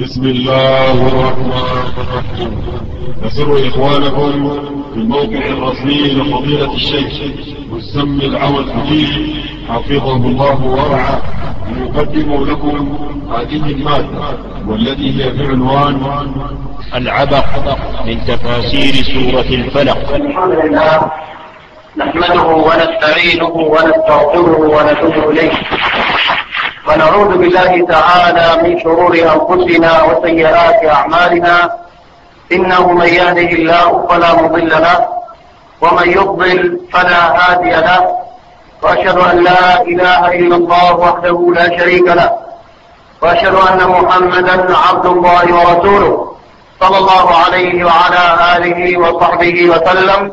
بسم الله الرحمن الرحيم. نسر إخوانكم في الموقع الرسمي لفضيلة الشيخ مسم العوى الحديث حفظه الله ورعاه. يقدم لكم هذه المادة والتي هي بعنوان العبق من تفاسير سورة الفلق. الحمد لله. نحمده ونستعينه ونستغفره ونتوب إليه. ونعوذ بالله تعالى من شرور أنفسنا وسيئات أعمالنا. إنه من يهده الله فلا مضل له ومن يضلل فلا هادي له. وأشهد أن لا إله إلا الله وحده لا شريك له. وأشهد أن محمدا عبد الله ورسوله صلى الله عليه وعلى آله وصحبه وسلم.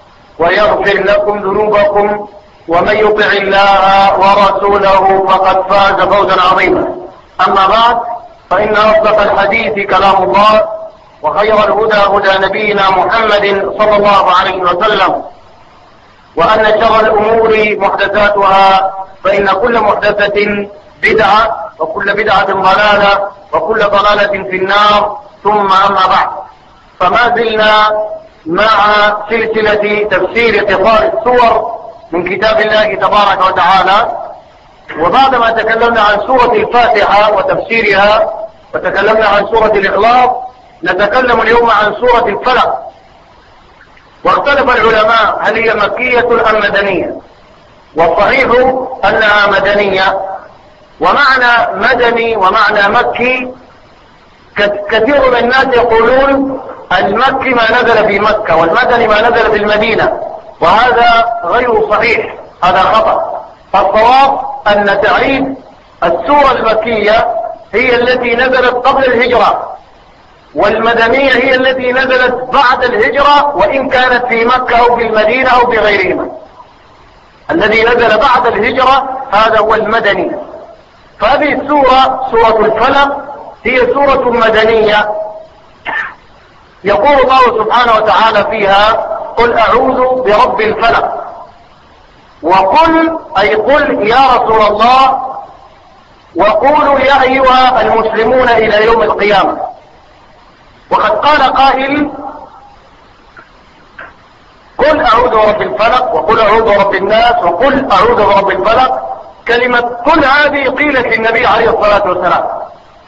ويغفر لكم ذنوبكم ومن يطع الله ورسوله فقد فاز فوزا عظيما. أما بعد فإن أصدق الحديث كلام الله وخير الهدى هدى نبينا محمد صلى الله عليه وسلم. وأن شر الأمور محدثاتها فإن كل محدثة بدعة وكل بدعة ضلالة وكل ضلالة في النار. ثم أما بعد فما زلنا مع سلسلة تفسير قصار السور من كتاب الله تبارك وتعالى. وبعدما تكلمنا عن سورة الفاتحة وتفسيرها وتكلمنا عن سورة الإخلاص نتكلم اليوم عن سورة الفلق. واختلف العلماء هل هي مكية أم مدنية. والصحيح أنها مدنية. ومعنى مدني ومعنى مكي كثير من الناس يقولون المكي ما نزل في مكة والمدني ما نزل في المدينة وهذا غير صحيح هذا خطأ. الصواب أن تعريف السورة المكية هي التي نزلت قبل الهجرة والمدنية هي التي نزلت بعد الهجرة وإن كانت في مكة أو في المدينة أو في غيرهما. الذي نزل بعد الهجرة هذا هو المدني. فهذه السورة سورة الفلق هي سورة مدنية. يقول الله سبحانه وتعالى فيها قل أعوذ برب الفلق. وقل أي قل يا رسول الله وقولوا يا أيها المسلمون إلى يوم القيامة. وقد قال قائل قل أعوذ برب الفلق وقل أعوذ برب الناس وقل أعوذ برب الفلق. كلمة قل هذه قيلت للنبي عليه الصلاة والسلام.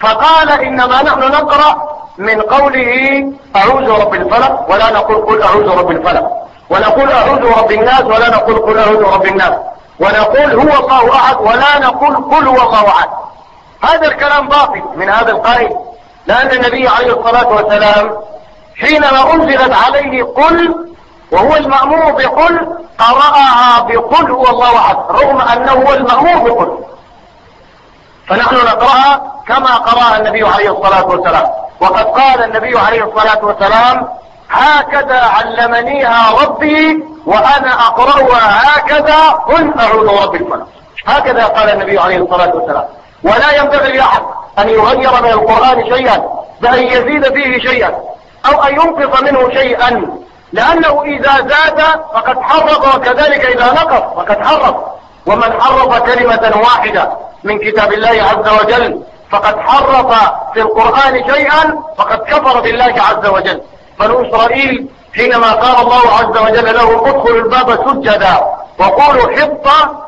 فقال إنما نحن نقرأ من قوله أعوذ برب الفلق ولا نقول قل أعوذ برب الفلق. ونقول أعوذ برب الناس ولا نقول قل أعوذ برب الناس. ونقول هو الله أحد ولا نقول قل هو الله أحد. هذا الكلام باطل من هذا القائل. لأن النبي عليه الصلاة والسلام حينما أنزلت عليه قل وهو المأمور بقل قرأها بقل هو الله أحد رغم أنه هو المأمور بقل. فنحن نقرأها كما قرأها النبي عليه الصلاة والسلام. وقد قال النبي عليه الصلاة والسلام هكذا علمنيها ربي وأنا أقرأها هكذا قل أعوذ برب الفلق. هكذا قال النبي عليه الصلاة والسلام. ولا ينبغي لأحد أن يغير من القرآن شيئا بأن يزيد فيه شيئا أو أن ينقص منه شيئا. لأنه إذا زاد فقد حرف وكذلك إذا نقص فقد حرف ومن حرف كلمة واحدة من كتاب الله عز وجل. فقد حرف في القرآن شيئا فقد كفر بالله عز وجل. بنو إسرائيل حينما قال الله عز وجل لهم ادخلوا الباب سجدا وقولوا حطة.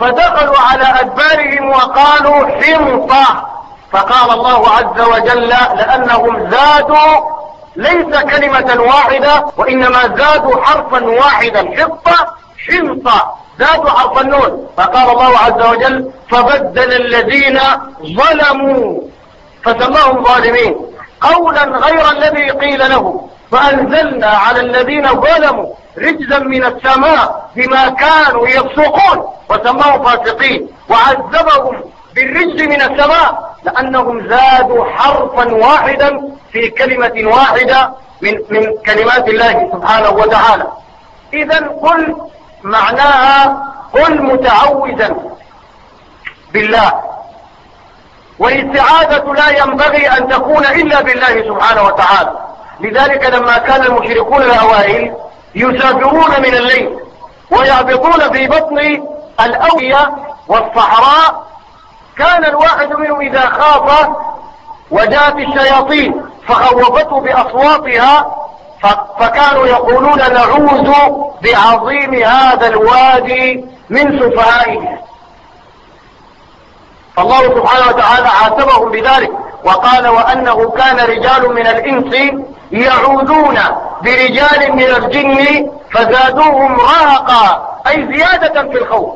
فدخلوا على أدبارهم وقالوا حمطة فقال الله عز وجل لأنهم زادوا ليس كلمة واحدة وإنما زادوا حرفا واحدا حطة. حمطة زادوا حرف النون. فقال الله عز وجل فبدل الذين ظلموا فسماهم ظالمين. قولا غير الذي قيل له فأنزلنا على الذين ظلموا رجزا من السماء بما كانوا يفسقون. وسماهم فاسقين. وعذبهم بالرجز من السماء لأنهم زادوا حرفا واحدا في كلمة واحدة من, من كلمات الله سبحانه وتعالى. إذا قل معناها قل متعوذا بالله. والاستعاذة لا ينبغي أن تكون إلا بالله سبحانه وتعالى. لذلك لما كان المشركون الأوائل يسافرون من الليل ويهبطون في بطن الأوية والصحراء كان الواحد منهم إذا خاف وجاءت الشياطين فخوفته بأصواتها فكانوا يقولون نعوذ بعظيم هذا الوادي من سفهائه. فالله سبحانه وتعالى عاتبهم بذلك وقال وأنه كان رجال من الإنس يعوذون برجال من الجن فزادوهم رهقا أي زيادة في الخوف.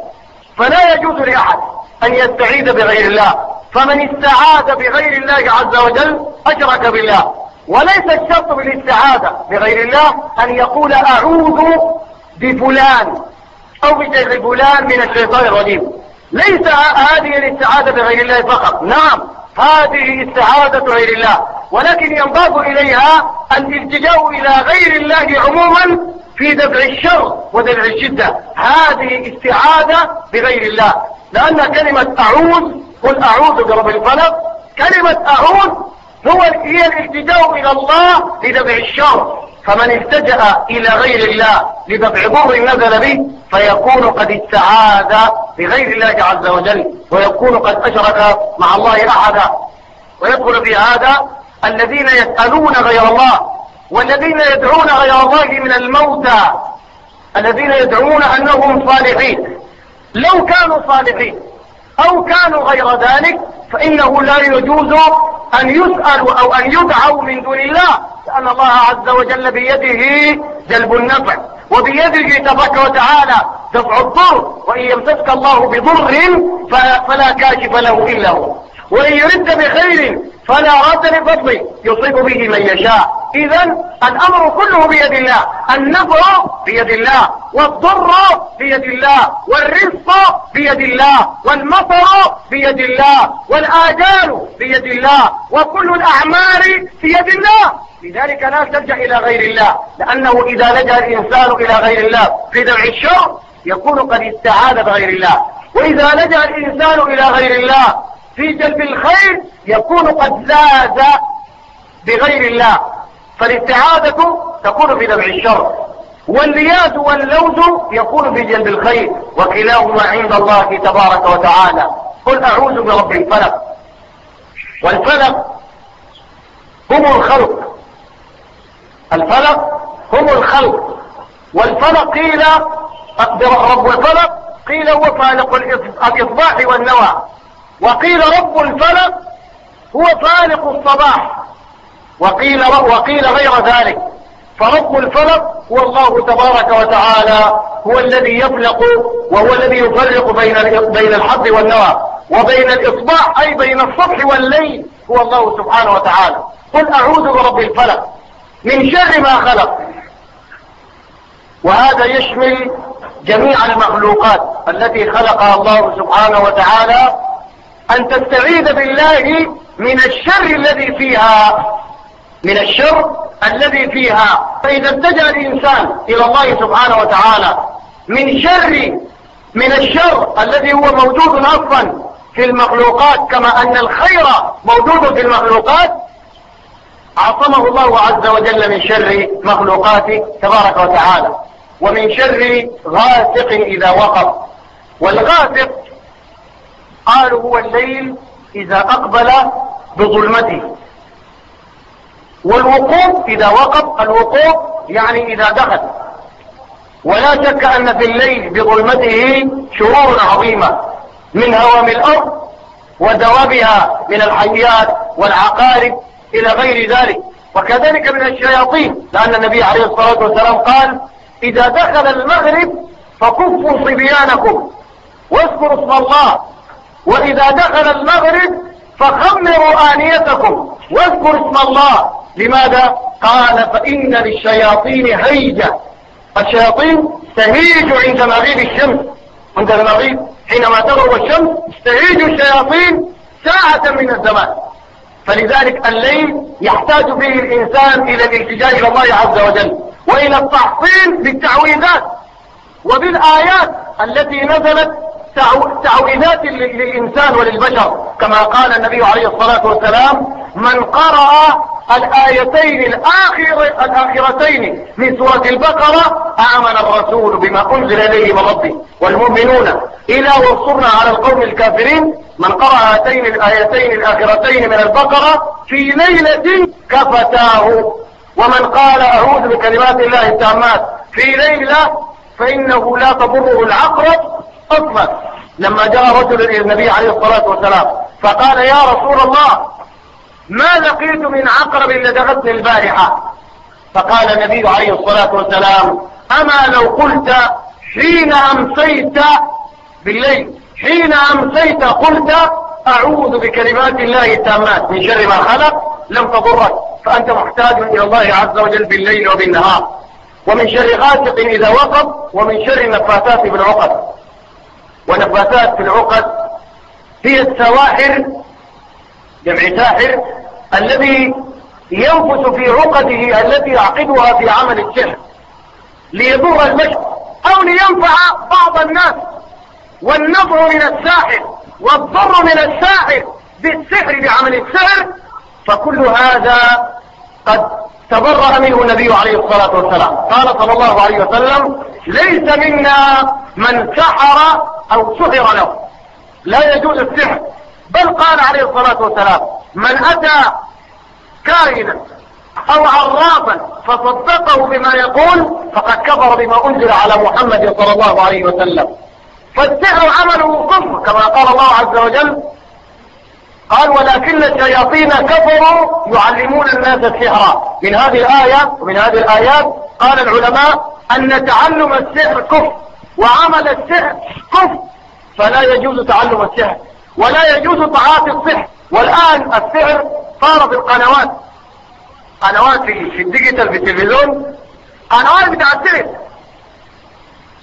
فلا يجوز لأحد أن يستعيذ بغير الله فمن استعاذ بغير الله عز وجل أشرك بالله. وليس الشرط بالاستعاذة بغير الله أن يقول أعوذ بفلان أو بشيخ فلان من الشيطان الرجيم. ليس هذه الاستعاذة بغير الله فقط. نعم هذه استعاذة غير الله. ولكن ينضاف إليها الالتجاء إلى غير الله عموما في دفع الشر ودفع الشدة. هذه استعاذة بغير الله. لأن كلمة أعوذ قل أعوذ برب الفلق. كلمة أعوذ هو هي الالتجاء إلى الله لدفع الشر. فمن التجأ إلى غير الله لدفع ضر نزل به فيكون قد استعاذ بغير الله عز وجل ويكون قد أشرك مع الله أحدا ويدخل في هذا الذين يسألون غير الله والذين يدعون غير الله من الموتى الذين يدعون أنهم صالحين. لو كانوا صالحين أو كانوا غير ذلك فإنه لا يجوز أن يسألوا أو أن يدعوا من دون الله. لأن الله عز وجل بيده جلب النفع وبيده تبارك وتعالى دفع الضر وإن يمسك الله بضر فلا كاشف له إلا هو. وإن يرد بخير فلا رد لفضله يصيب به من يشاء. إذا الأمر كله بيد الله. النفع بيد الله. والضر بيد الله. والرزق بيد الله. والمطر بيد الله. والآجال بيد الله. وكل الأعمال بيد الله. لذلك لا تلجأ إلى غير الله. لأنه إذا لجأ الإنسان إلى غير الله في دفع الشر يكون قد استعاذ بغير الله. وإذا لجأ الإنسان إلى غير الله في جلب الخير يكون قد زاد بغير الله. فالاستعاذة تكون في دفع الشر واللياذ واللوز يكون في جلب الخير وكلاهما عند الله تبارك وتعالى. قل أعوذ برب الفلق. والفلق هم الخلق. الفلق هم الخلق. والفلق قيل رب الفلق قيل هو فالق الإصباح والنوى. وقيل رب الفلق هو فالق الصباح. وقيل, وقيل غير ذلك. فرب الفلق هو الله تبارك وتعالى هو الذي يفلق وهو الذي يفرق بين بين الحظ والنوى. وبين الإصباح أي بين الصبح والليل هو الله سبحانه وتعالى. قل أعوذ برب الفلق من شر ما خلق. وهذا يشمل جميع المخلوقات التي خلقها الله سبحانه وتعالى أن تستعيذ بالله من الشر الذي فيها. من الشر الذي فيها. فإذا اتجه الإنسان إلى الله سبحانه وتعالى من شر من الشر الذي هو موجود أصلا في المخلوقات كما أن الخير موجود في المخلوقات عصمه الله عز وجل من شر مخلوقاته تبارك وتعالى. ومن شر غاسق إذا وقف. والغاسق قالوا هو الليل إذا أقبل بظلمته. والوقوف إذا وقف الوقوف يعني إذا دخل. ولا شك أن في الليل بظلمته شرور عظيمة من هوام الأرض ودوابها من الحيات والعقارب إلى غير ذلك. وكذلك من الشياطين لأن النبي عليه الصلاة والسلام قال إذا دخل المغرب فكفوا صبيانكم واذكروا اسم الله وإذا دخل المغرب فخمروا آنيتكم واذكروا اسم الله. لماذا؟ قال فإن للشياطين هيجة. الشياطين تهيج عند مغيب الشمس. عند المغيب. حينما تغرب الشمس تهيج الشياطين ساعة من الزمان. فلذلك الليل يحتاج فيه الإنسان إلى الالتجاء إلى الله عز وجل. وإلى التحصين بالتعويذات. وبالآيات التي نزلت تعويذات للإنسان وللبشر. كما قال النبي عليه الصلاة والسلام من قرأ الآيتين الآخر الآخرتين من سورة البقرة آمن الرسول بما أنزل إليه من ربه. والمؤمنون إلى وانصرنا على القوم الكافرين من قرأ هاتين الآيتين الآخرتين من البقرة في ليلة كفتاه. ومن قال أعوذ بكلمات الله التامات في ليلة فإنه لا تضره العقرب أطلق لما جاء رجل إلى النبي عليه الصلاة والسلام فقال يا رسول الله ما لقيت من عقرب لدغتني البارحة. فقال النبي عليه الصلاة والسلام أما لو قلت حين أمسيت بالليل حين أمسيت قلت أعوذ بكلمات الله التامات من شر ما خلق لم تضرك فأنت محتاج إلى الله عز وجل بالليل وبالنهار. ومن شر غاسق إذا وقب ومن شر النفاثات في ونفاثات في العقد هي السواحر جمع ساحر الذي ينفس في عقده التي يعقدها في عمل السحر ليضر البشر أو لينفع بعض الناس. والنظر من الساحر والضر من الساحر بالسحر بعمل السحر فكل هذا قد تبرأ منه النبي عليه الصلاة والسلام. قال صلى الله عليه وسلم ليس منا من سحر أو سحر له. لا يجوز السحر. بل قال عليه الصلاة والسلام من أتى كائنا أو عرافا فصدقه بما يقول فقد كفر بما أنزل على محمد صلى الله عليه وسلم. فالسحر عمله كفر كما قال الله عز وجل قال ولكن الشياطين كفروا يعلمون الناس السحر. من هذه الآية ومن هذه الآيات قال العلماء أن تعلم السحر كفر وعمل السحر كفر. فلا يجوز تعلم السحر ولا يجوز تعاطي السحر. والآن السحر صار في القنوات. قنوات في, الديجيتال في التلفزيون. قنوات بتاع السحر.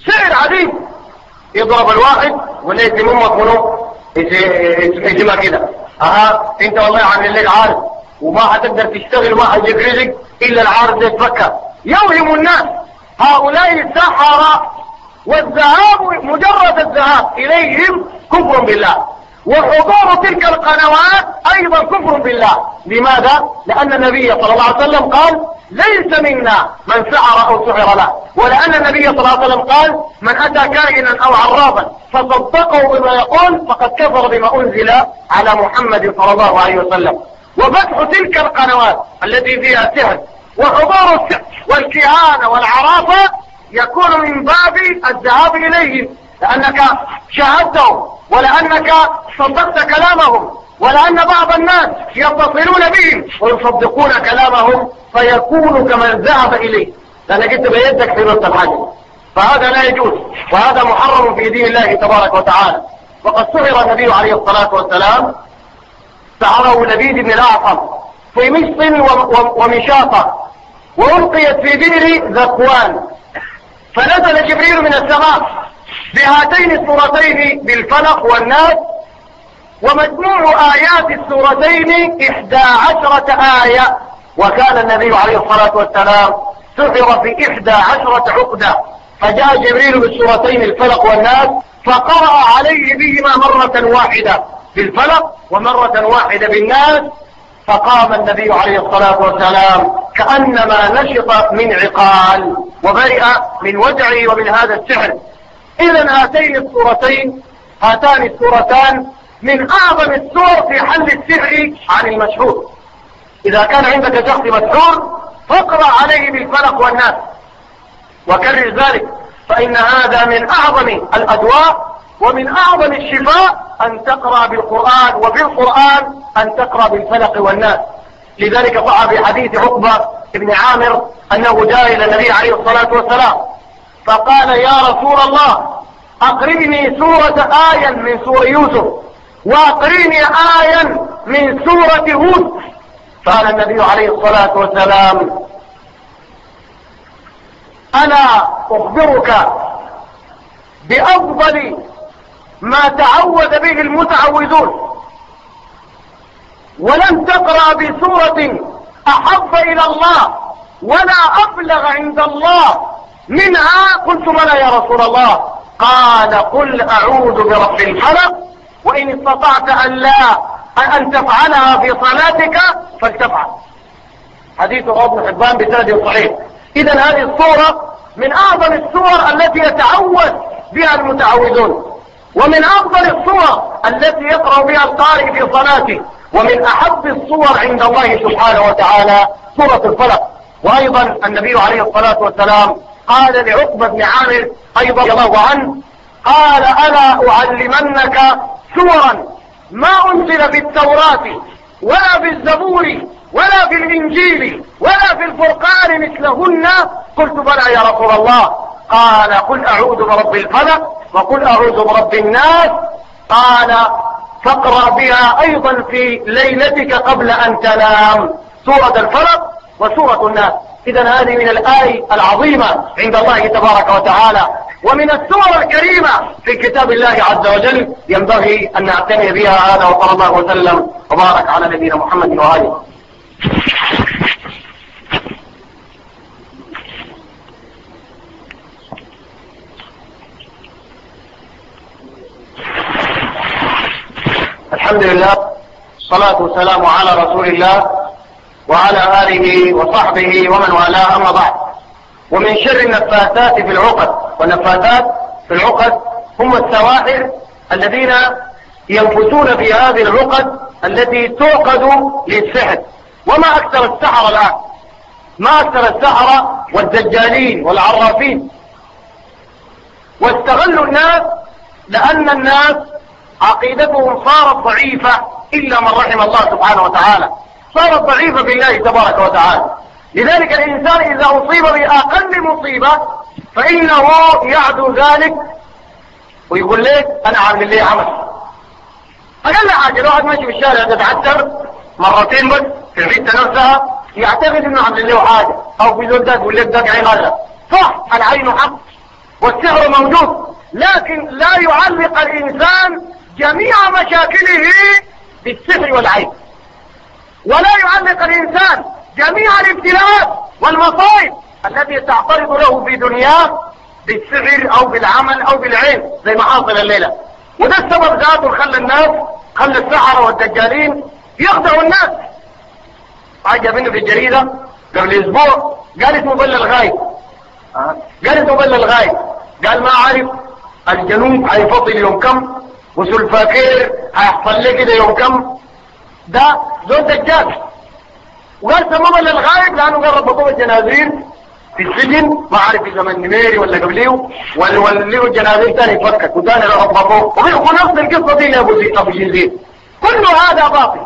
سحر عديد يضرب الواحد ولا يتممك منه. يجمع كده. أها أنت والله عامل لك عارض وما هتقدر تشتغل وما هيجيب رزق إلا العارض ده يتفكر يوهم الناس. هؤلاء السحرة والذهاب مجرد الذهاب إليهم كفر بالله. وحضور تلك القنوات أيضا كفر بالله. لماذا؟ لأن النبي صلى الله عليه وسلم قال ليس منا من سعر أو سحر له. ولأن النبي صلى الله عليه وسلم قال من أتى كائنا أو عرابا فصدقه بما يقول فقد كفر بما أنزل على محمد صلى الله عليه وسلم. وفتح تلك القنوات التي فيها سحر وحضور السحر والكهانة والعرافة يكون من باب الذهاب إليهم لأنك شاهدتهم. ولأنك صدقت كلامهم ولأن بعض الناس يتصلون بهم ويصدقون كلامهم فيكون كمن ذهب إليه. لأنك أنت بيدك في نص الحاجة. فهذا لا يجوز وهذا محرم في دين الله تبارك وتعالى. وقد سهر النبي عليه الصلاة والسلام سهره لبيد بن الأعصم في مشط ومشاطة وألقيت في بئر ذكوان. فنزل جبريل من السماء بهاتين الصورتين بالفلق والناس ومجموع آيات السورتين إحدى عشرة آية. وكان النبي عليه الصلاة والسلام سحر في إحدى عشرة عقدة. فجاء جبريل بالسورتين الفلق والناس فقرأ عليه بهما مرة واحدة بالفلق ومرة واحدة بالناس. فقام النبي عليه الصلاة والسلام كأنما نشط من عقال وبرئ من وجعه ومن هذا السحر. إذا هاتين السورتين هاتان السورتان من أعظم السور في حل السحر عن المشهور. إذا كان عندك شخص مسحور فاقرأ عليه بالفلق والناس. وكرر ذلك فإن هذا من أعظم الأدواء ومن أعظم الشفاء أن تقرأ بالقرآن وفي القرآن أن تقرأ بالفلق والناس. لذلك صح في حديث عقبة بن عامر أنه جاء إلى النبي عليه الصلاة والسلام فقال يا رسول الله أقرئني سورة آية من سورة يوسف وأقريني آية من سورة هود. قال النبي عليه الصلاة والسلام أنا أخبرك بأفضل ما تعوذ به المتعوذون. ولم تقرأ بسورة أحب إلى الله ولا أبلغ عند الله. منها قلت بلى يا رسول الله. قال قل أعوذ برب الفلق وإن استطعت أن لا أن تفعلها في صلاتك فلتفعل. حديث ابن حبان بسند صحيح. إذا هذه الصورة من أعظم الصور التي يتعوذ بها المتعوذون. ومن أفضل الصور التي يقرأ بها القارئ في صلاته. ومن أحب الصور عند الله سبحانه وتعالى سورة الفلق. وأيضا النبي عليه الصلاة والسلام قال لعقبة بن عامر أيضا الله عنه قال ألا أعلمنك سورا ما أنزل في التوراة ولا في الزبور ولا في الإنجيل ولا في الفرقان مثلهن؟ قلت بلى يا رسول الله. قال قل أعوذ برب الفلق وقل أعوذ برب الناس. قال فاقرأ بها أيضا في ليلتك قبل أن تنام سورة الفلق وسورة الناس. إذا هذه من الآي العظيمة عند الله تبارك وتعالى. ومن السور الكريمة في كتاب الله عز وجل ينبغي أن نعتني بها هذا وصلى الله وسلم وبارك على نبينا محمد وآله. الحمد لله الصلاة والسلام على رسول الله وعلى آله وصحبه ومن والاه أما بعد. ومن شر النفاثات في العقد والنفاثات في العقد هم السواحر الذين ينفثون في هذه العقد التي توقد للسحر. وما أكثر السحر الآن؟ ما أكثر السحرة والدجالين والعرافين. واستغلوا الناس لأن الناس عقيدتهم صارت ضعيفة إلا من رحم الله سبحانه وتعالى. صارت ضعيفة بالله تبارك وتعالى. لذلك الإنسان إذا أصيب بأقل مصيبة فإنه يعدو ذلك ويقول لك أنا عامل لي عمل. أقل حاجة لو واحد ماشي في الشارع تتعثر مرتين بس في الحتة نفسها يعتقد إنه عامل له حاجة. أو في زول يقول لك ده عين هذا صح العين حق والسحر موجود لكن لا يعلق الإنسان جميع مشاكله بالسحر والعين. ولا يعلق الإنسان جميع الابتلاءات والمصائب التي تعترض له في دنياه بالسحر أو بالعمل أو بالعين زي ما حاصل الليلة. وده السبب ذاته خلى الناس خلى السحرة والدجالين يخدعوا الناس. عجب منه في الجريدة قبل أسبوع قال اسمه بل الغايب قال اسمه بل الغايب قال ما عارف الجنوب هيفضل يوم كم وسلفاكير هيحصل لي كده يوم كم. ده زول دجال. وقال سموه للغايب لأنه قال ربطوه الجنازير في السجن ما عارف في زمن نميري ولا قبليه ولا وليه الجنازير تاني يفكك وتاني ربطوه وبيحكوا نفس القصة دي لابو أبو جزير كل هذا باطل.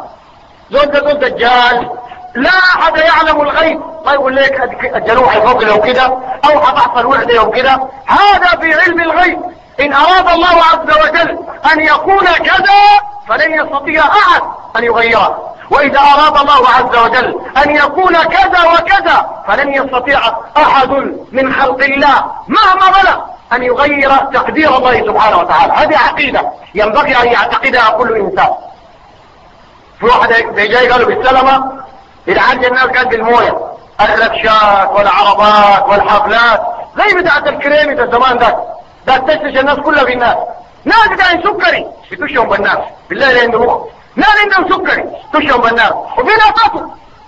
زول ده زول دجال. لا أحد يعلم الغيب. ما يقول لك الجروح يفضل يوم كده أو هتحصل وحده يوم كده. هذا في علم الغيب. إن أراد الله عز وجل أن يكون كذا فلن يستطيع أحد أن يغيره. وإذا أراد الله عز وجل أن يكون كذا وكذا فلن يستطيع أحد من خلق الله مهما بلغ أن يغير تقدير الله سبحانه وتعالى. هذه عقيدة. ينبغي أن يعتقدها كل إنسان. في واحد جاي قالوا بالسلمة يتعدي الناس قد المويه الركشات والعربات والحفلات. زي بتاعت ده زمان ده ده تشتش الناس كلها في الناس ناس بتاعين سكري بتشهم بالناس بالله لا عنده ناس عندهم سكري تشهم بالناس وفي ناس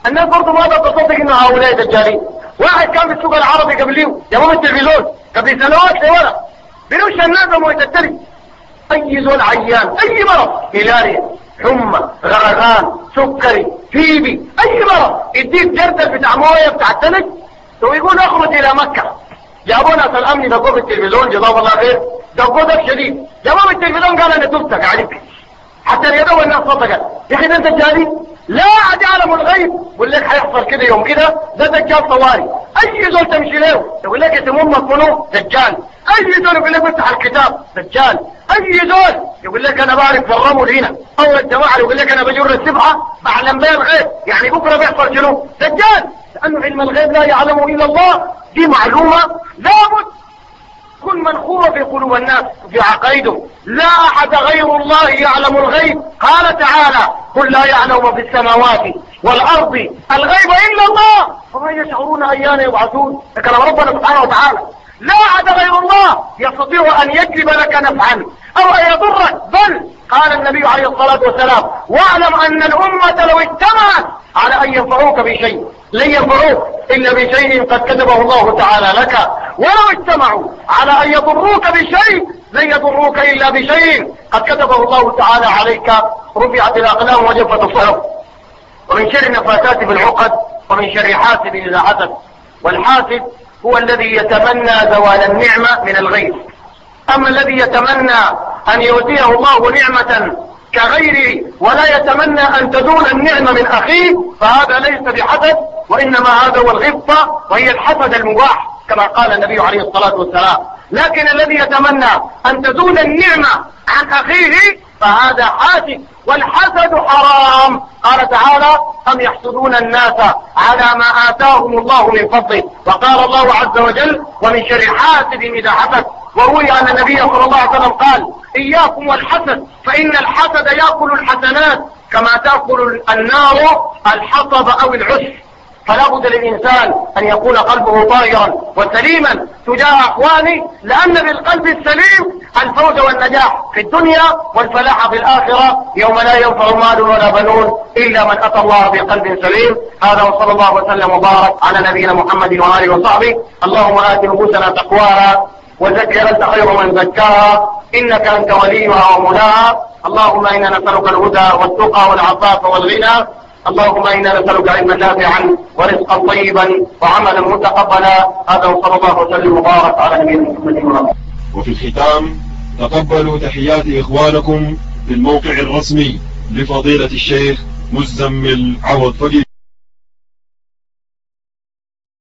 الناس برضه ما تصدق ان هؤلاء دجالين واحد كان في السوق العربي قبليه يا التلفزيون قبل سنوات لورا بنوش الناس ومويه التلي اي زول عيان اي مرض هلاليا حمى غرغان سكري تيبي اي مرض يديك جردل بتاع مويه بتاع التلج ويقول اخرج إلى مكة جابوا ناس الأمن دقوا في التلفزيون جزاهم الله خير. دقوا دق شديد. جابوا في التلفزيون قال أنا تبتك عليك. حتى اليدو الناس صدقت يا أخي ده جاري؟ لا احد يعلم الغيب. يقول لك هيحصل كده يوم كده ده دجال طواري أي زول تمشي له؟ يقول لك انت أمك منو دجال. أي زول يقول لك افتح الكتاب؟ دجال. أي زول يقول لك أنا بعرف في الرمل هنا أو الجماعه يقول لك أنا بجر السبحه بعلم بها الغيب يعني بكرة بيحصل شنو؟ دجال. لأنه علم الغيب لا يعلمه إلا الله دي معلومة. لابد تكون منخورة في قلوب الناس في عقائده. لا أحد غير الله يعلم الغيب. قال تعالى قل لا يعلم في السماوات والأرض الغيب إلا الله. فما يشعرون أيان يبعثون؟ كلام ربنا سبحانه وتعالى. لا أحد غير الله يستطيع أن يجلب لك نفعا أو أن يضرك. بل قال النبي عليه الصلاة والسلام واعلم أن الأمة لو اجتمعت على أن ينفعوك بشيء. لن ينفعوك إلا بشيء قد كتبه الله تعالى لك. ولو اجتمعوا على أن يضروك بشيء لن يضروك إلا بشيء قد كتبه الله تعالى عليك. رفعت الأقلام وجفت الصحف. ومن شر النفاسات بالعقد ومن شر حاسد إذا حسد. والحاسد هو الذي يتمنى زوال النعمة من الغيث. أما الذي يتمنى أن يؤتيه الله نعمة كغيره ولا يتمنى أن تزول النعمة من أخيه فهذا ليس بحسد وإنما هذا هو الغبطة وهي الحسد المباح كما قال النبي عليه الصلاة والسلام. لكن الذي يتمنى أن تزول النعمة عن أخيه فهذا حاسد والحسد حرام. قال تعالى أم يحسدون الناس على ما آتاهم الله من فضله؟ وقال الله عز وجل ومن شر حاسد إذا حسد. وروي أن النبي صلى الله عليه وسلم قال إياكم والحسد فإن الحسد يأكل الحسنات كما تأكل النار الحطب أو العشب. فلا بد للإنسان أن يكون قلبه طاهرا وسليما. تجاه أخوانه لأن بالقلب السليم الفوز والنجاح في الدنيا والفلاح في الآخرة. يوم لا ينفع مال ولا بنون إلا من أتى الله بقلب سليم. هذا وصلى الله وسلم وبارك على نبينا محمد وآله وصحبه. اللهم آت نفوسنا تقواها وزكها أنت خير من زكاها. إنك أنت وليها ومولاها. اللهم إنا نسألك الهدى والتقى والعفاف والغنى. اللهم إنا نسألك علما نافعا ورزقا طيبا وعملا متقبلا. هذا وصلى الله وسلم وبارك على نبينا محمد وفي الختام تقبلوا تحيات إخوانكم في الموقع الرسمي لفضيلة الشيخ مزمل عوض فقيه